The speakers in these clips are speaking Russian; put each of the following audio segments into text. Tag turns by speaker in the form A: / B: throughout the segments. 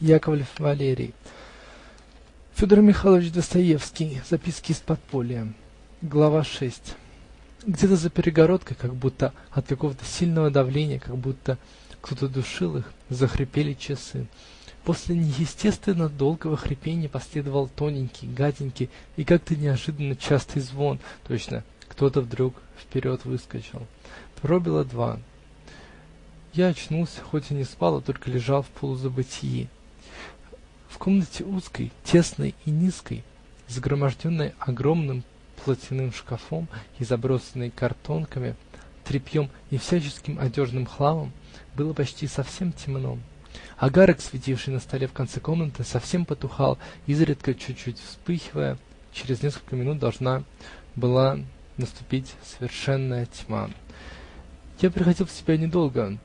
A: Яковлев Валерий Федор Михайлович Достоевский. Записки из подполья. Глава шесть. Где-то за перегородкой, как будто от какого-то сильного давления, как будто кто-то душил их, захрипели часы. После неестественно долгого хрипенья последовал тоненький, гаденький и как-то неожиданно частый звон, точно кто-то вдруг вперед выскочил. Пробило два. Я очнулся, хоть и не спал, а только лежал в полузабытии. В комнате узкой, тесной и низкой, загроможденной огромным платяным шкафом и забросанной картонками, тряпьем и всяческим одежным хламом, было почти совсем темно. Огарок, светивший на столе в конце комнаты, совсем потухал, изредка чуть-чуть вспыхивая. Через несколько минут должна была наступить совершенная тьма. Я приходил в себя недолго,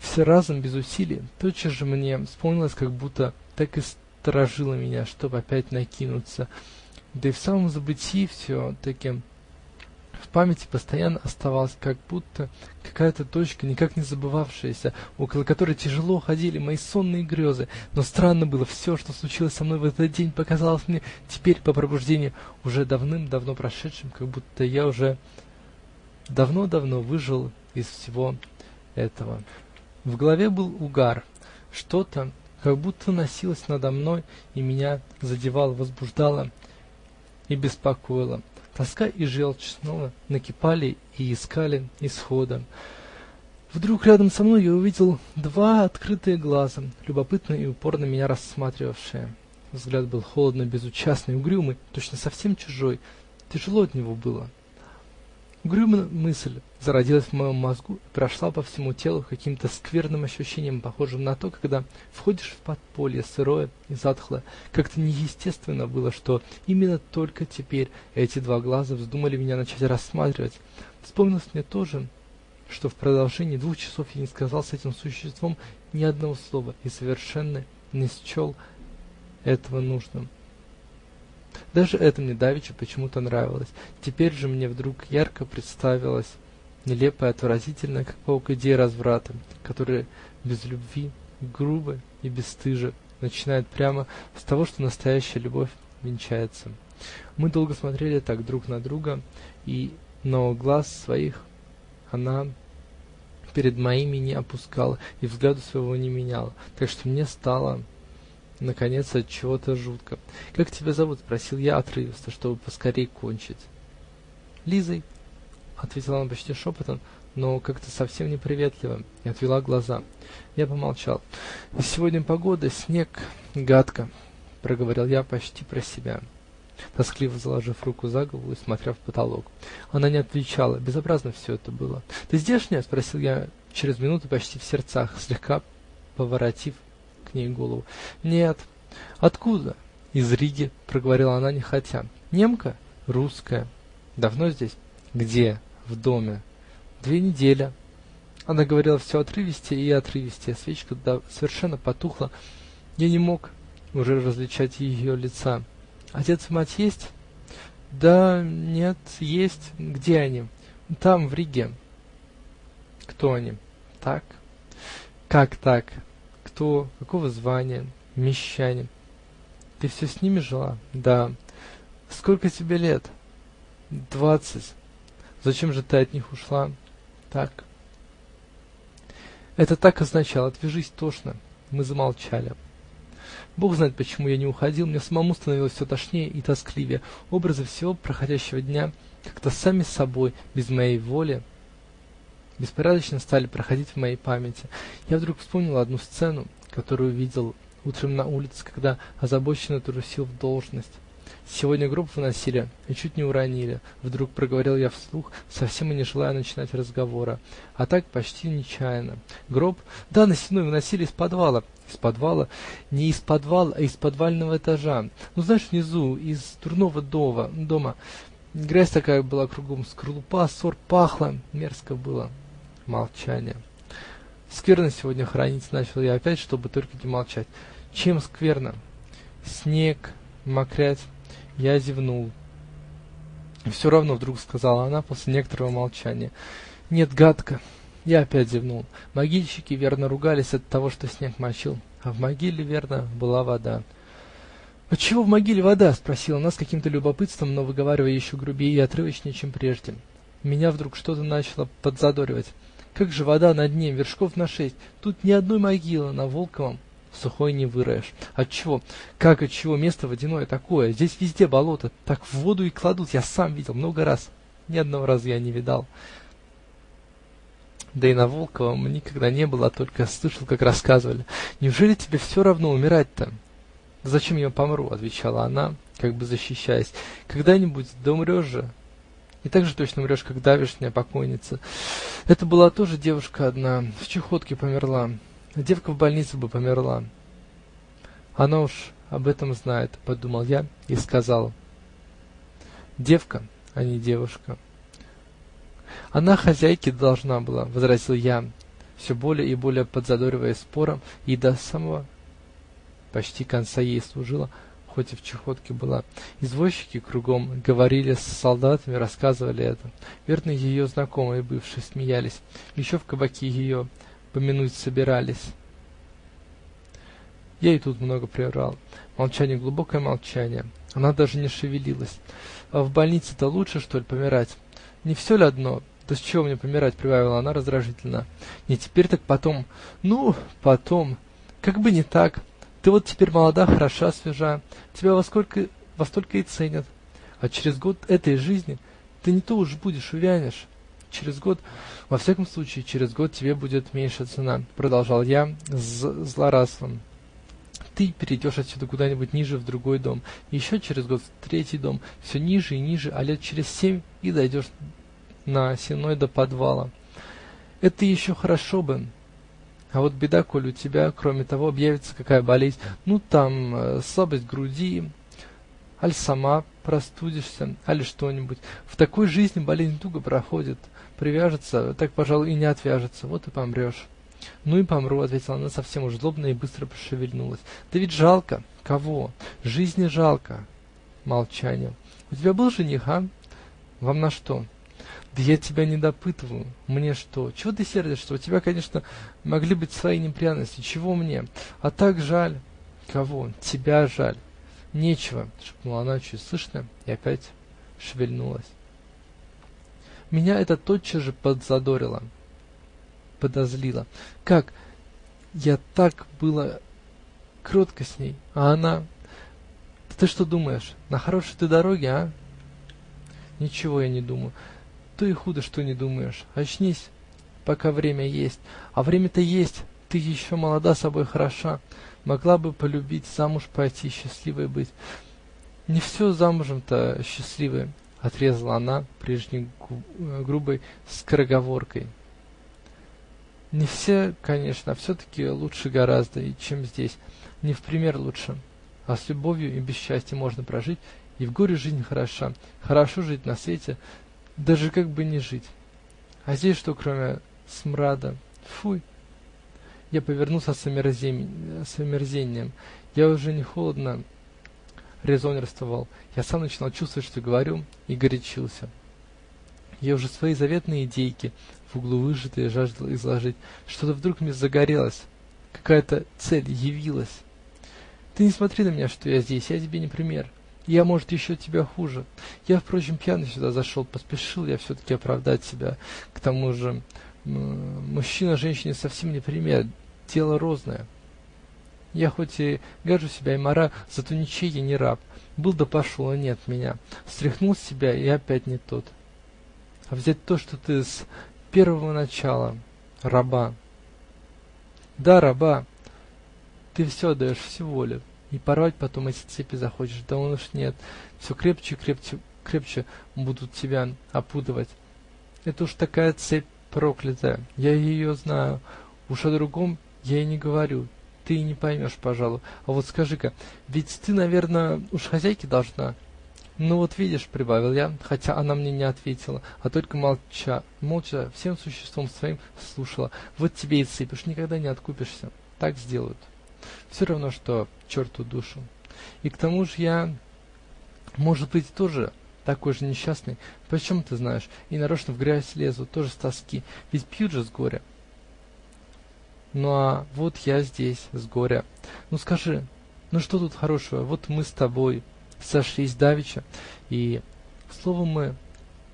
A: все разом, без усилий. Тотчас же мне вспомнилось, как будто так и сторожило меня, чтоб опять накинуться. Да и в самом забытии все-таки в памяти постоянно оставалась как будто какая-то точка, никак не забывавшаяся, около которой тяжело ходили мои сонные грезы. Но странно было, все, что случилось со мной в этот день, показалось мне теперь, по пробуждении, уже давным-давно прошедшим, как будто я уже давно-давно выжил из всего этого. В голове был угар, что-то как будто носилось надо мной и меня задевало, возбуждало и беспокоило. Тоска и желчь снова накипали и искали исхода. Вдруг рядом со мной я увидел два открытые глаза, любопытно и упорно меня рассматривавшие. Взгляд был холодно безучастный, угрюмый, точно совсем чужой. Тяжело от него было. Угрюмая мысль зародилась в моем мозгу и прошла по всему телу каким-то скверным ощущением, похожим на то, когда входишь в подполье, сырое и затхлое. Как-то неестественно было, что именно только теперь эти два глаза вздумали меня начать рассматривать. Вспомнилось мне тоже, что в продолжении двух часов я не сказал с этим существом ни одного слова и совершенно не счел этого нужным. Даже это мне давеча почему-то нравилось. Теперь же мне вдруг ярко представилась нелепая, отвратительная, как паук, идея разврата, которая без любви, грубо и бесстыжа начинает прямо с того, что настоящая любовь венчается. Мы долго смотрели так друг на друга, и но глаз своих она перед моими не опускала и взгляда своего не меняла, так что мне стало наконец от чего-то жутко. "Как тебя зовут?" спросил я отрывисто, чтобы поскорей кончить. "Лизой", ответила она почти шепотом, но как-то совсем неприветливо, и отвела глаза. Я помолчал. "И сегодня погода, снег, гадко", проговорил я почти про себя, тоскливо заложив руку за голову и смотря в потолок. Она не отвечала. Безобразно все это было. "Ты здешняя?" спросил я через минуту почти в сердцах, слегка поворотив к ней голову. "Нет". "Откуда?" "Из Риги", проговорила она нехотя. "Немка?" "Русская". "Давно здесь?" "Где?" "В доме". "Две недели". Она говорила все отрывистее и отрывистее, свечка совершенно потухла, я не мог уже различать ее лица. "Отец и мать есть?" "Да нет, есть. Где они?" "Там, в Риге". "Кто они?" "Так". "Как так?" Кто, какого звания? Мещане. Ты все с ними жила? Да. Сколько тебе лет? Двадцать. Зачем же ты от них ушла? Так. Это так означало: отвяжись тошно. Мы замолчали. Бог знает, почему я не уходил, мне самому становилось все тошнее и тоскливее. Образы всего проходящего дня как-то сами собой, без моей воли, беспорядочно стали проходить в моей памяти. Я вдруг вспомнил одну сцену, которую видел утром на улице, когда озабоченно трусил в должность. Сегодня гроб выносили и чуть не уронили. Вдруг проговорил я вслух, совсем и не желая начинать разговора, а так почти нечаянно. Гроб, да, на стену выносили из подвала. Из подвала, не из подвала, а из подвального этажа. Ну, знаешь, внизу, из дурного дова, дома. Грязь такая была кругом, скорлупа, ссор, пахло, мерзко было. Молчание. Скверно сегодня хоронить, начал я опять, чтобы только не молчать. Чем скверно? Снег, мокрять. Я зевнул. Все равно, вдруг сказала она после некоторого молчания. Нет, гадко. Я опять зевнул. Могильщики, верно, ругались от того, что снег мочил. а в могиле, верно, была вода. -- Отчего в могиле вода? -- спросила она с каким-то любопытством, но выговаривая еще грубее и отрывочнее, чем прежде. Меня вдруг что-то начало подзадоривать. Как же вода на дне, вершков на шесть. Тут ни одной могилы на Волковом сухой не выроешь. Отчего? Как отчего? Место водяное такое. Здесь везде болото. Так в воду и кладут. Я сам видел много раз. Ни одного раза я не видал. Да и на Волковом никогда не было, а только слышал, как рассказывали. Неужели тебе все равно умирать-то? Зачем я помру? отвечала она, как бы защищаясь. Когда-нибудь да умрешь же. И так же точно умрешь, как давешняя покойница. Это была тоже девушка одна, в чехотке померла. Девка в больнице бы померла. Она уж об этом знает, подумал я и сказал: девка, а не девушка. Она хозяйке должна была, возразил я, все более и более подзадоривая спором, и до самого почти конца ей служила, хоть и в чахотке была. Извозчики кругом говорили с солдатами, рассказывали это. Верно, ее знакомые бывшие смеялись. Еще в кабаке ее помянуть собирались. Я и тут много прервал. Молчание, глубокое молчание. Она даже не шевелилась. А в больнице-то лучше, что ли, помирать? Не все ли одно? Да с чего мне помирать? прибавила она раздражительно. Не теперь, так потом. Ну, потом. Как бы не так. Ты вот теперь молода, хороша, свежа. Тебя во сколько, во столько и ценят. А через год этой жизни ты не то уж будешь, увянешь. Через год, во всяком случае, через год тебе будет меньше цена, продолжал я злорадством. Ты перейдешь отсюда куда-нибудь ниже в другой дом, еще через год в третий дом, все ниже и ниже, а лет через семь и дойдешь на сеной до подвала. Это еще хорошо бы. А вот беда, коль у тебя, кроме того, объявится какая болезнь, ну, там, э, слабость груди, аль сама простудишься, али что-нибудь. В такой жизни болезнь туго проходит, привяжется, так, пожалуй, и не отвяжется, вот и помрешь. — Ну и помру, — ответила она совсем уж злобно и быстро пошевельнулась. — Да ведь жалко. Кого? Жизни жалко. Молчание. — У тебя был жених, а? — Вам на что? — Да я тебя не допытываю. Мне что? Чего ты сердишься? У тебя, конечно, могли быть свои неприятности. Чего мне? А так жаль. — Кого? Тебя жаль. — Нечего, — шепнула она чуть слышно и опять шевельнулась. Меня это тотчас же подзадорило подозрила. Как? Я так было кротко с ней, а она... Ты что думаешь, на хорошей ты дороге, а? Ничего я не думаю. То и худо, что не думаешь. Очнись, пока время есть. А время-то есть. Ты еще молода, собой хороша. Могла бы полюбить, замуж пойти, счастливой быть. Не все замужем-то счастливой, — отрезала она прежней грубой скороговоркой. Не все, конечно, все-таки лучше гораздо, чем здесь. Не в пример лучше. А с любовью и без счастья можно прожить, и в горе жизнь хороша. Хорошо жить на свете, даже как бы не жить. А здесь что, кроме смрада? Фуй! Я повернулся с омерзением. Я уже не холодно резонерствовал. Я сам начинал чувствовать, что говорю, и горячился. Я уже свои заветные идейки в углу выжатые жаждал изложить. Что-то вдруг мне загорелось, какая-то цель явилась. Ты не смотри на меня, что я здесь, я тебе не пример. Я, может, еще тебя хуже. Я, впрочем, пьяный сюда зашел, поспешил я все-таки оправдать себя. К тому же мужчина женщине совсем не пример, дело розное. Я хоть и гажу себя и мора, зато ничей я не раб. Был да пошел, а нет меня. Стряхнул себя и опять не тот. А взять то, что ты с первого начала раба. Да, раба, ты все отдаешь, всю волю, и порвать потом эти цепи захочешь, да он уж нет, все крепче и крепче, будут тебя опутывать. Это уж такая цепь проклятая, я ее знаю, уж о другом я и не говорю, ты и не поймешь, пожалуй. А вот скажи-ка, ведь ты, наверное, уж хозяйке должна ну, вот видишь, -- прибавил я, хотя она мне не ответила, а только молча, молча, всем существом своим слушала. Вот тебе и цепь, уж никогда не откупишься. Так сделают. Все равно, что черту душу. И к тому же я, может быть, тоже такой же несчастный. Почему ты знаешь? И нарочно в грязь лезу, тоже с тоски. Ведь пьют же с горя. Ну, а вот я здесь с горя. Ну, скажи, ну что тут хорошего? Вот мы с тобой сошлись давеча, и словом мы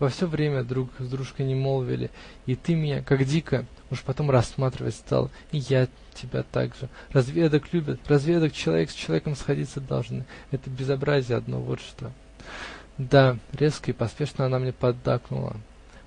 A: во все время друг с дружкой не молвили, и ты меня, как дико, уж потом рассматривать стал, и я тебя так же. Разве эдак любят? Разве эдак человек с человеком сходиться должны? Это безобразие одно, вот что. Да, резко и поспешно она мне поддакнула.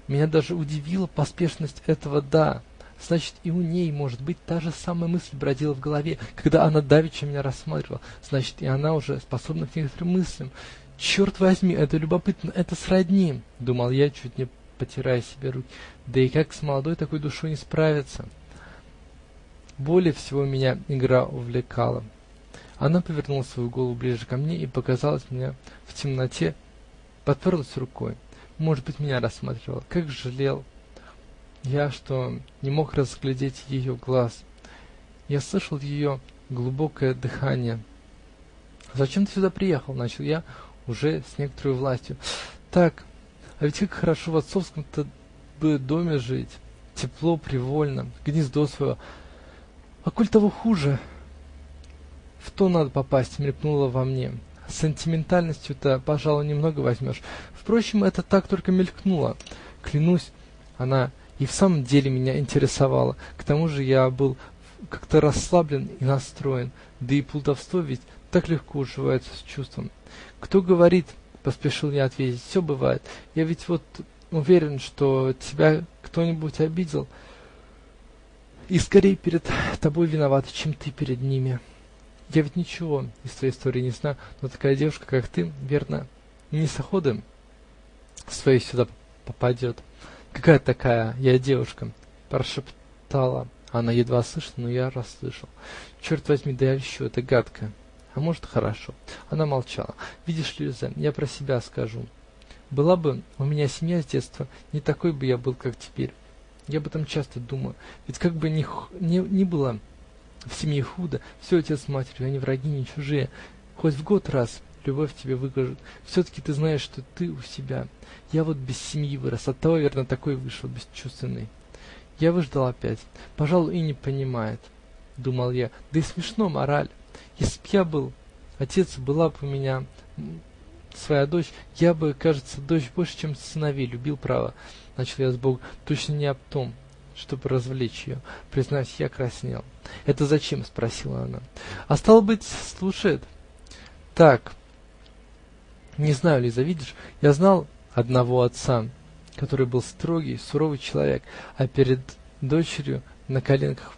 A: Меня даже удивила поспешность этого "да". Значит, и у ней, может быть, та же самая мысль бродила в голове, когда она давеча меня рассматривала. Значит, и она уже способна к некоторым мыслям. Черт возьми, это любопытно, это сродни, — думал я, чуть не потирая себе руки. Да и как с молодой такой душой не справиться? Более всего меня игра увлекала. Она повернула свою голову ближе ко мне и показалась мне в темноте, подперлась рукой. Может быть, меня рассматривала. Как жалел я, что не мог разглядеть ее глаз. Я слышал ее глубокое дыхание. "Зачем ты сюда приехал?" начал я уже с некоторой властью. "Так, а ведь как хорошо в отцовском-то бы доме жить. Тепло, привольно, гнездо свое. А коль того хуже, в то надо попасть", мелькнуло во мне. Сентиментальностью-то, пожалуй, немного возьмешь. Впрочем, это так только мелькнуло. Клянусь, она и в самом деле меня интересовала. К тому же я был как-то расслаблен и настроен, да и плутовство ведь так легко уживается с чувством. "Кто говорит?" -- поспешил я ответить. "Все бывает. Я ведь вот уверен, что тебя кто-нибудь обидел, и скорее перед тобой виноваты, чем ты перед ними. Я ведь ничего из твоей истории не знаю, но такая девушка, как ты, верно, не с охоты своей сюда попадет. "Какая такая я девушка?" -- прошептала она едва слышно, но я расслышал. "Черт возьми, да я льщу, это гадко. А может, хорошо". Она молчала. "Видишь, Лиза, я про себя скажу. Была бы у меня семья с детства, не такой бы я был, как теперь. Я об этом часто думаю. Ведь как бы ни было в семье худо, все отец с матерью, они враги не чужие. Хоть в год раз любовь тебе выкажут. Все-таки ты знаешь, что ты у себя. Я вот без семьи вырос, оттого, верно, такой вышел, бесчувственный. Я выждал опять. Пожалуй, и не понимает, думал я. Да и смешно мораль. Если б я был отец, была бы у меня своя дочь, я бы, кажется, дочь больше, чем сыновей любил, право. Начал я с Богом, точно не об том, чтобы развлечь ее. Признаюсь, я краснел. "Это зачем?" спросила она. "А стало быть, слушает. Так, не знаю, Лиза, видишь, я знал одного отца, который был строгий, суровый человек, а перед дочерью на коленках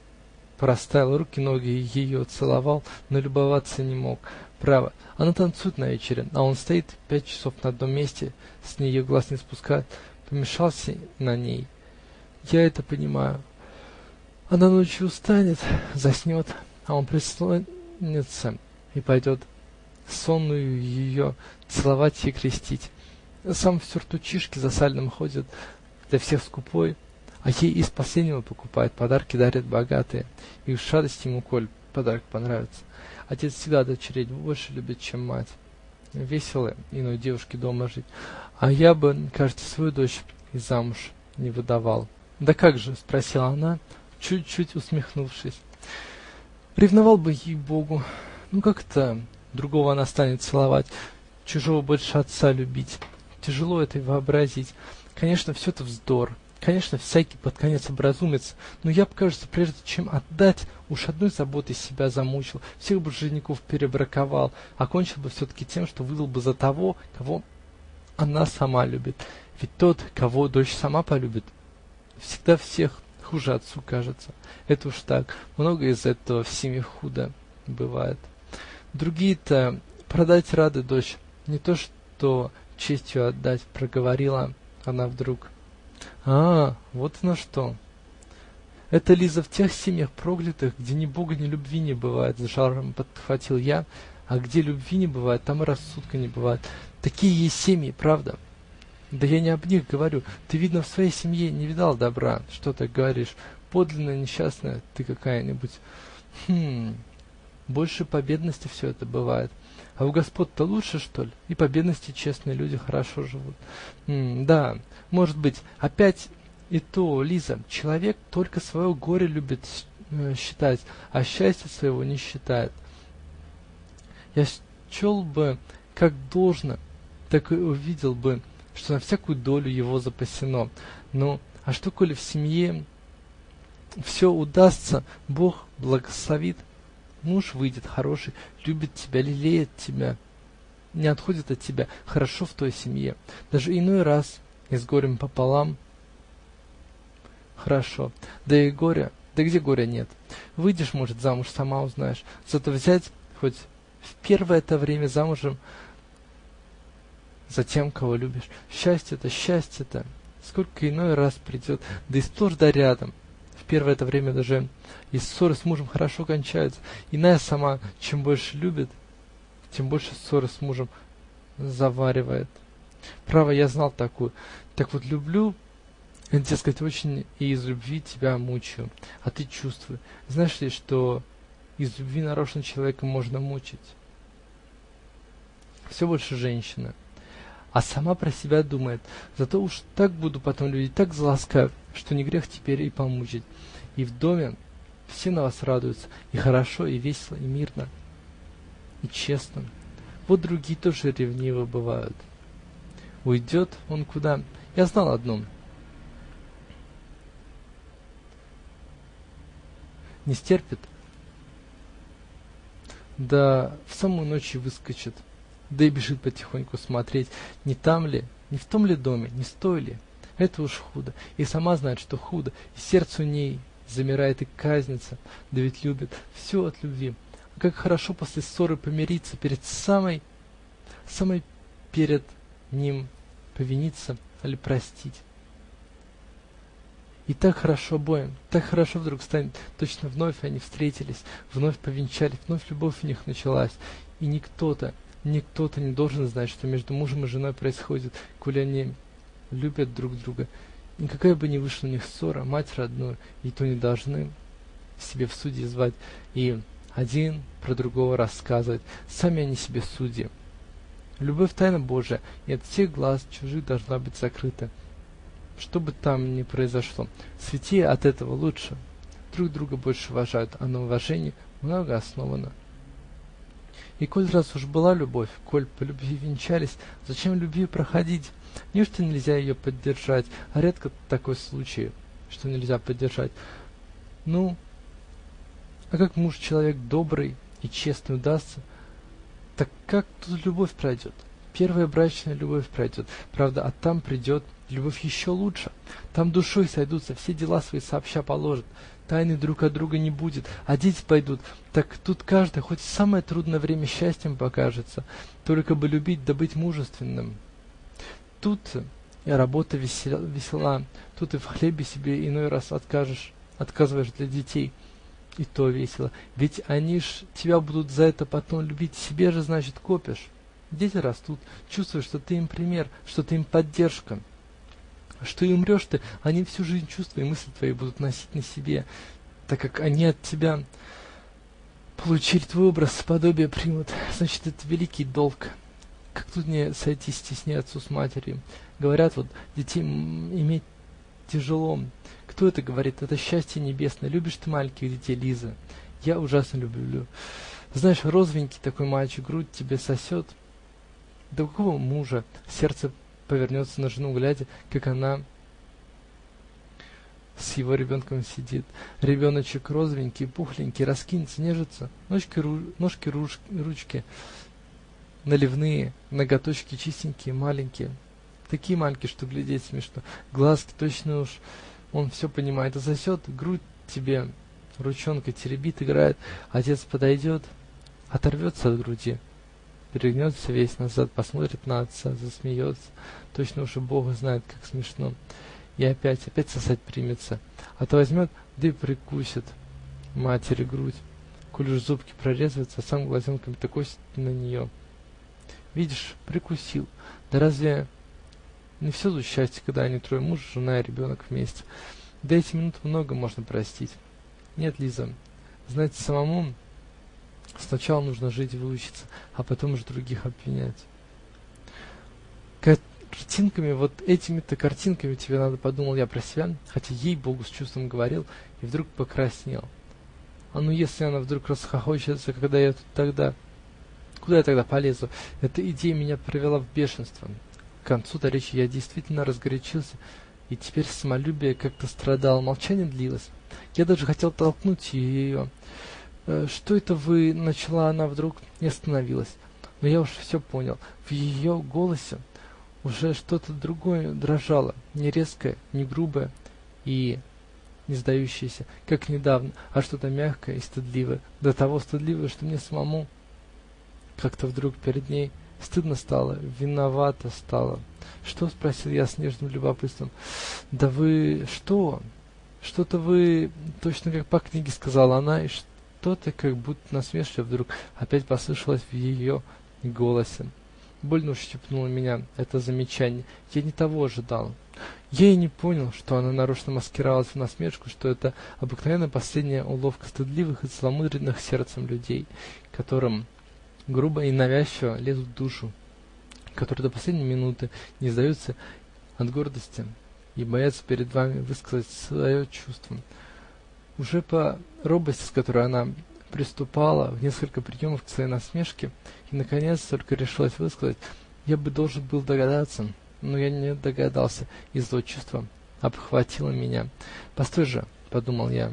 A: простаял, руки-ноги ее целовал, но любоваться не мог. Право, она танцует на вечере, а он стоит пять часов на одном месте, с нее глаз не спускает, помешался на ней. Я это понимаю. Она ночью устанет, заснет, а он прислонится и пойдет сонную ее целовать и крестить. Сам в сюртучишке засаленном ходит, для всех скупой, а ей из последнего покупает, подарки дарят богатые, и уж радость ему, коль подарок понравится. Отец всегда дочерей больше любит, чем мать. Весело иной девушке дома жить, а я бы, кажется, свою дочь и замуж не выдавал. -- Да как же? -- спросила она, чуть-чуть усмехнувшись. -- Ревновал бы, ей-богу. Ну как это другого она станет целовать, чужого больше отца любить? Тяжело это вообразить. Конечно, все это вздор. Конечно, всякий под конец образумится, но я кажется, прежде чем отдать, уж одной заботой себя замучил, всех бы женихов перебраковал, а кончил бы все-таки тем, что выдал бы за того, кого она сама любит. Ведь тот, кого дочь сама полюбит, всегда всех хуже отцу кажется. Это уж так, много из этого в семье худо бывает. Другие-то продать рады дочь, не то что честью отдать, проговорила она вдруг. А, вот оно что! Это, Лиза, в тех семьях проклятых, где ни бога, ни любви не бывает, с жаром подхватил я, а где любви не бывает, там и рассудка не бывает. Такие есть семьи, правда? Да я не об них говорю. Ты, видно, в своей семье не видал добра. Что ты говоришь? Подлинная несчастная ты какая-нибудь. Хм, больше по бедности все это бывает. А у господ-то лучше, что ли? И по бедности честные люди хорошо живут. Да, может быть, опять И то, Лиза, человек только свое горе любит считать, а счастья своего не считает. Я счел бы как должно, так и увидел бы, что на всякую долю его запасено. Ну, а что, коли в семье все удастся, Бог благословит, муж выйдет хороший, любит тебя, лелеет тебя, не отходит от тебя, хорошо в той семье. Даже иной раз и с горем пополам хорошо. Да и горя, да где горя нет? Выйдешь, может, замуж, сама узнаешь. Зато взять хоть в первое-то время замужем за тем, кого любишь. Счастье-то, счастье-то, сколько иной раз придет, да и сплошь да рядом. Первое это время даже и ссоры с мужем хорошо кончаются. Иная сама, чем больше любит, тем больше ссоры с мужем заваривает. Право, я знал такую. Так вот, люблю, дескать, очень и из любви тебя мучаю, а ты чувствуй. Знаешь ли, что из любви нарочно человека можно мучить? Все больше женщины а сама про себя думает: зато уж так буду потом людей так заласкаю, что не грех теперь и помучить. И в доме все на вас радуются, и хорошо, и весело, и мирно, и честно. Вот другие тоже ревнивы бывают. Уйдет он куда? Я знал одно. Не стерпит, да в самую ночь и выскочит да и бежит потихоньку смотреть, не там ли, не в том ли доме, не с ли. Это уж худо, и сама знает, что худо, и сердце у ней замирает и казнится, да ведь любит, все от любви. А как хорошо после ссоры помириться, перед самой, самой перед ним повиниться или простить. И так хорошо обоим, так хорошо вдруг станет, точно вновь они встретились, вновь повенчались, вновь любовь у них началась, и никто-то, Никто-то не должен знать, что между мужем и женой происходит, коли они любят друг друга. И какая бы ни вышла у них ссора, мать родную и то не должны себе в судьи звать и один про другого рассказывать. Сами они себе судьи. Любовь тайна Божия, и от всех глаз чужих должна быть закрыта. Что бы там ни произошло, святее от этого лучше. Друг друга больше уважают, а на уважении много основано. И коль раз уж была любовь, коль по любви венчались, зачем любви проходить? Неужто нельзя ее поддержать? А редко такой случай, что нельзя поддержать. Ну, а как муж человек добрый и честный удастся, так как тут любовь пройдет? Первая брачная любовь пройдет, правда, а там придет любовь еще лучше. Там душой сойдутся, все дела свои сообща положат тайны друг от друга не будет, а дети пойдут, так тут каждый, хоть в самое трудное время счастьем покажется, только бы любить да быть мужественным. Тут и работа весела, тут и в хлебе себе иной раз откажешь, отказываешь для детей, и то весело, ведь они ж тебя будут за это потом любить, себе же, значит, копишь. Дети растут, чувствуют, что ты им пример, что ты им поддержка. Что и умрешь ты, они всю жизнь чувства и мысли твои будут носить на себе, так как они от тебя получили твой образ, подобие примут. Значит, это великий долг. Как тут не сойти стесняться с матерью? Говорят, вот детей иметь тяжело. Кто это говорит? Это счастье небесное. Любишь ты маленьких детей, Лиза? Я ужасно люблю. Знаешь, розовенький такой мальчик, грудь тебе сосет. Да какого мужа сердце повернется на жену, глядя, как она с его ребенком сидит. Ребеночек розовенький, пухленький, раскинется, нежится. Ножки, ру, ножки руч, ручки наливные, ноготочки чистенькие, маленькие. Такие маленькие, что глядеть смешно. Глазки точно уж он все понимает. А сосет, грудь тебе ручонкой теребит, играет. Отец подойдет, оторвется от груди перегнется весь назад, посмотрит на отца, засмеется. Точно уж и Бог знает, как смешно. И опять, опять сосать примется. А то возьмет, да и прикусит матери грудь. Коль уж зубки прорезаются, а сам глазенками такой на нее. Видишь, прикусил. Да разве не все тут счастье, когда они трое, муж, жена и ребенок вместе? Да эти минуты много можно простить. Нет, Лиза, знаете, самому Сначала нужно жить и выучиться, а потом уж других обвинять. Картинками, вот этими-то картинками тебе надо, подумал я про себя, хотя ей-богу с чувством говорил, и вдруг покраснел. А ну если она вдруг расхохочется, когда я тут тогда. Куда я тогда полезу? Эта идея меня привела в бешенство. К концу-то речи я действительно разгорячился, и теперь самолюбие как-то страдало. Молчание длилось. Я даже хотел толкнуть ее. "Что это вы? -- начала она вдруг и остановилась. Но я уж все понял. В ее голосе уже что-то другое дрожало, не резкое, не грубое и не сдающееся, как недавно, а что-то мягкое и стыдливое, до того стыдливое, что мне самому как-то вдруг перед ней стыдно стало, виновато стало. "Что?" -- спросил я с нежным любопытством. "Да вы что? Что-то вы точно как по книге", -- сказала она, и что-то как будто насмешливо вдруг опять послышалось в ее голосе. Больно ущипнуло меня это замечание. Я не того ожидал. Я и не понял, что она нарочно маскировалась в насмешку, что это обыкновенная последняя уловка стыдливых и целомудренных сердцем людей, которым грубо и навязчиво лезут в душу, которые до последней минуты не сдаются от гордости и боятся перед вами высказать свое чувство. Уже по робости, с которой она приступала в несколько приемов к своей насмешке и наконец только решилась высказать: я бы должен был догадаться, но я не догадался, и злое чувство обхватило меня. "Постой же", -- подумал я.